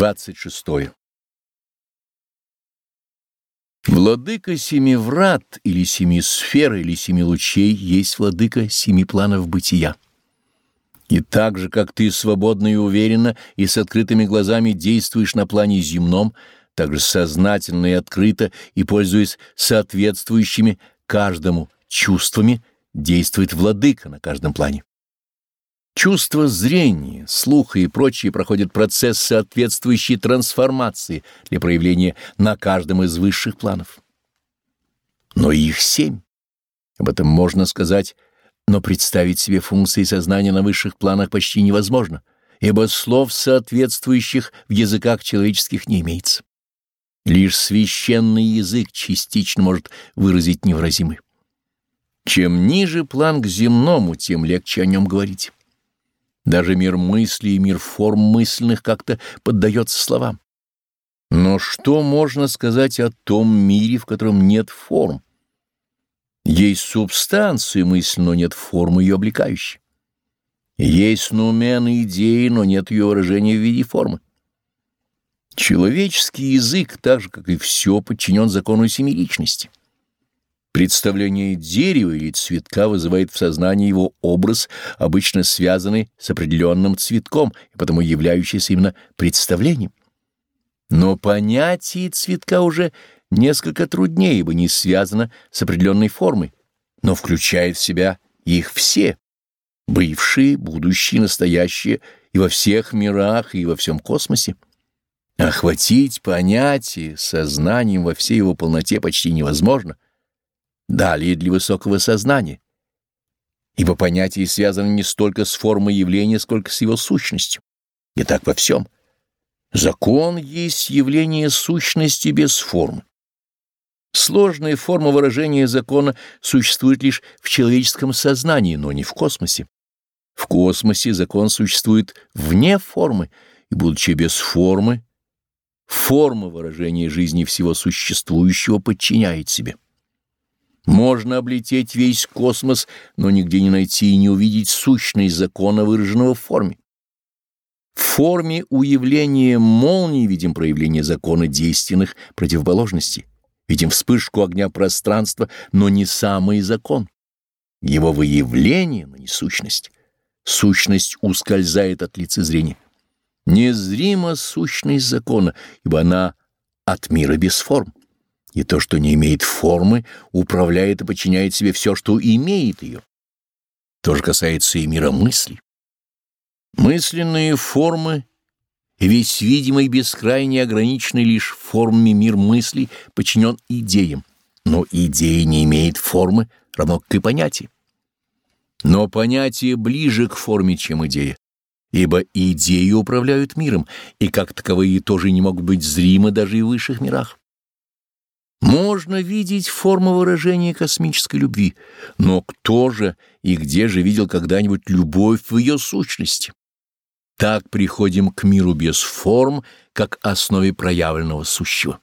26. Владыка семи врат или семи сфер или семи лучей есть владыка семи планов бытия. И так же, как ты свободно и уверенно и с открытыми глазами действуешь на плане земном, так же сознательно и открыто и пользуясь соответствующими каждому чувствами, действует владыка на каждом плане. Чувство зрения, слуха и прочие проходят процесс соответствующей трансформации для проявления на каждом из высших планов. Но их семь. Об этом можно сказать, но представить себе функции сознания на высших планах почти невозможно, ибо слов, соответствующих в языках человеческих, не имеется. Лишь священный язык частично может выразить невыразимый. Чем ниже план к земному, тем легче о нем говорить. Даже мир мысли и мир форм мысленных как-то поддается словам. Но что можно сказать о том мире, в котором нет форм? Есть субстанция мысли, но нет формы ее облекающей. Есть нумен идеи, но нет ее выражения в виде формы. Человеческий язык, так же, как и все, подчинен закону семеричности. Представление дерева или цветка вызывает в сознании его образ, обычно связанный с определенным цветком и потому являющийся именно представлением. Но понятие цветка уже несколько труднее, ибо не связано с определенной формой, но включает в себя их все, бывшие, будущие, настоящие, и во всех мирах, и во всем космосе. Охватить понятие сознанием во всей его полноте почти невозможно — далее для высокого сознания, ибо понятие связано не столько с формой явления, сколько с его сущностью. И так во всем. Закон есть явление сущности без формы. Сложная форма выражения закона существует лишь в человеческом сознании, но не в космосе. В космосе закон существует вне формы, и, будучи без формы, форма выражения жизни всего существующего подчиняет себе. Можно облететь весь космос, но нигде не найти и не увидеть сущность закона, выраженного в форме. В форме уявления молнии видим проявление закона действенных противоположностей, видим вспышку огня пространства, но не самый закон. Его выявление, но не сущность. Сущность ускользает от лицезрения. Незрима сущность закона, ибо она от мира без форм и то, что не имеет формы, управляет и подчиняет себе все, что имеет ее. То же касается и мира мыслей. Мысленные формы весь видимый бескрайне ограниченный лишь формами мир мыслей подчинен идеям, но идея не имеет формы, равно как и понятие. Но понятие ближе к форме, чем идея, ибо идеи управляют миром, и как таковые тоже не могут быть зримы даже и в высших мирах. Можно видеть форму выражения космической любви, но кто же и где же видел когда-нибудь любовь в ее сущности? Так приходим к миру без форм, как основе проявленного сущего.